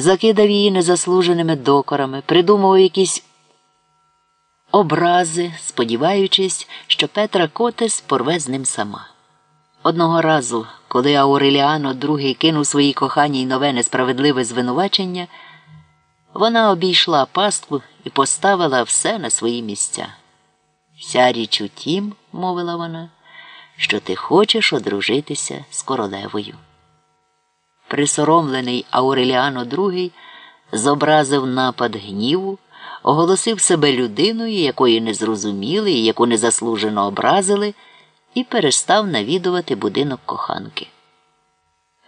закидав її незаслуженими докорами, придумував якісь образи, сподіваючись, що Петра Котес порве з ним сама. Одного разу, коли Ауреліано II кинув своїй коханій нове несправедливе звинувачення, вона обійшла пастку і поставила все на свої місця. Вся річ у тім, мовила вона, що ти хочеш одружитися з королевою. Присоромлений Ауреліано II зобразив напад гніву, оголосив себе людиною, якої не зрозуміли і яку незаслужено образили, і перестав навідувати будинок коханки.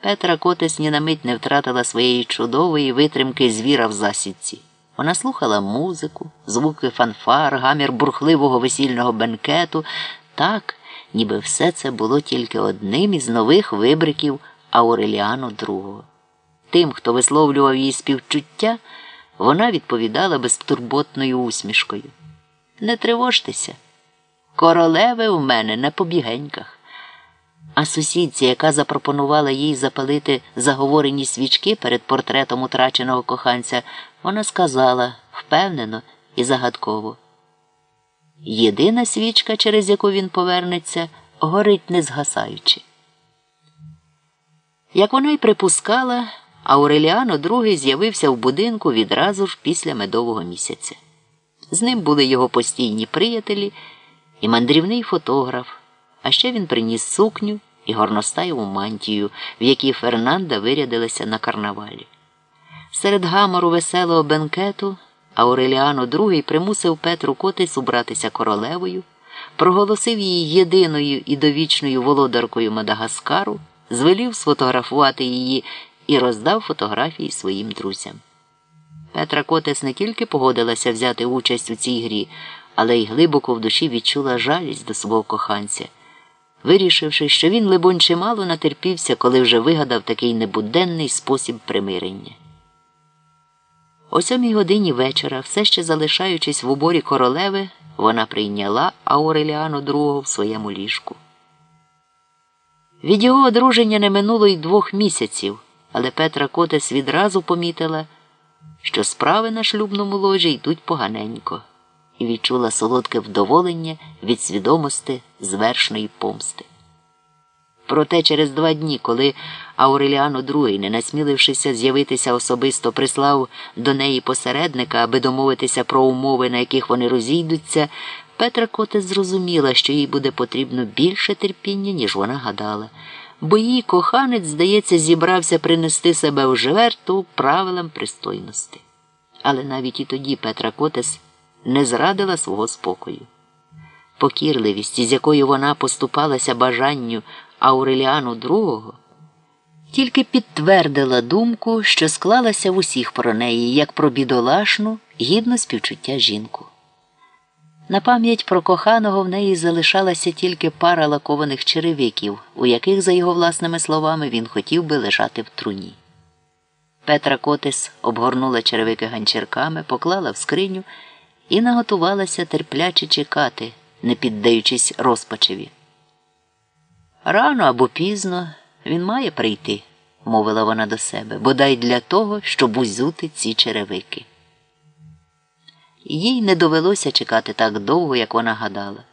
Петра Котес ні на мить не втратила своєї чудової витримки звіра в засідці. Вона слухала музику, звуки фанфар, гамір бурхливого весільного бенкету, так, ніби все це було тільки одним із нових вибриків Ауреліану II. Тим, хто висловлював її співчуття, вона відповідала безтурботною усмішкою. Не тривожтеся, королеви у мене на побігеньках. А сусідці, яка запропонувала їй запалити заговорені свічки перед портретом утраченого коханця, вона сказала впевнено і загадково. Єдина свічка, через яку він повернеться, горить не згасаючи. Як вона й припускала, Ауреліано II з'явився в будинку відразу ж після медового місяця. З ним були його постійні приятелі і мандрівний фотограф, а ще він приніс сукню і горностаєву мантію, в якій Фернанда вирядилася на карнавалі. Серед гамору веселого бенкету Ауреліано II примусив Петру Котис убратися королевою, проголосив її єдиною і довічною володаркою Мадагаскару, звелів сфотографувати її і роздав фотографії своїм друзям. Петра Котес не тільки погодилася взяти участь у цій грі, але й глибоко в душі відчула жалість до свого коханця, вирішивши, що він, либонь, чимало натерпівся, коли вже вигадав такий небуденний спосіб примирення. О сьомій годині вечора, все ще залишаючись в уборі королеви, вона прийняла Ауреліану II в своєму ліжку. Від його одруження не минуло й двох місяців, але Петра Котес відразу помітила, що справи на шлюбному ложі йдуть поганенько, і відчула солодке вдоволення від свідомості звершної помсти. Проте через два дні, коли Ауреліано II, не насмілившися з'явитися особисто, прислав до неї посередника, аби домовитися про умови, на яких вони розійдуться, Петра Котес зрозуміла, що їй буде потрібно більше терпіння, ніж вона гадала, бо її коханець, здається, зібрався принести себе в жертву правилам пристойності. Але навіть і тоді Петра Котес не зрадила свого спокою. Покірливість, із якою вона поступалася бажанню Ауреліану II, тільки підтвердила думку, що склалася в усіх про неї, як про бідолашну, гідну співчуття жінку. На пам'ять про коханого в неї залишалася тільки пара лакованих черевиків, у яких, за його власними словами, він хотів би лежати в труні. Петра Котис обгорнула черевики ганчірками, поклала в скриню і наготувалася терпляче чекати, не піддаючись розпачеві. Рано або пізно він має прийти, мовила вона до себе, бодай для того, щоб узути ці черевики. Їй не довелося чекати так довго, як вона гадала.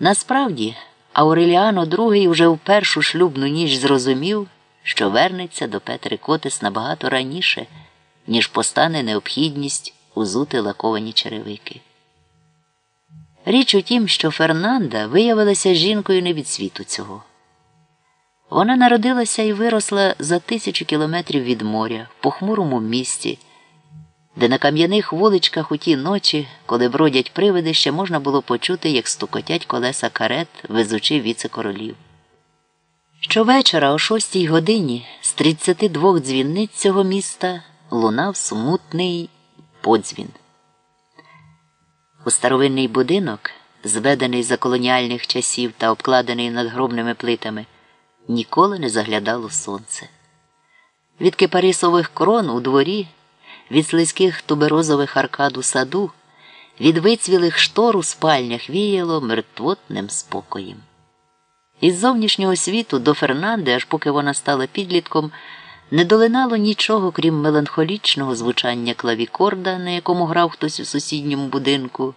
Насправді, Ауреліано II уже в першу шлюбну ніч зрозумів, що вернеться до Петри Котис набагато раніше, ніж постане необхідність узути лаковані черевики. Річ у тім, що Фернанда виявилася жінкою не від світу цього. Вона народилася і виросла за тисячу кілометрів від моря в похмурому місті, де на кам'яних вуличках у ті ночі, коли бродять привиди, ще можна було почути, як стукотять колеса карет, везучи віце-королів. Щовечора о шостій годині з 32 дзвінниць цього міста лунав смутний подзвін. У старовинний будинок, зведений за колоніальних часів та обкладений надгробними плитами, ніколи не заглядало сонце. Від кипарисових крон у дворі, від слизьких туберозових аркад у саду, від вицвілих штор у спальнях віяло мертвотним спокоєм. Із зовнішнього світу до Фернанди, аж поки вона стала підлітком, Не долинало нічого, крім меланхолічного звучання клавікорда, на якому грав хтось у сусідньому будинку.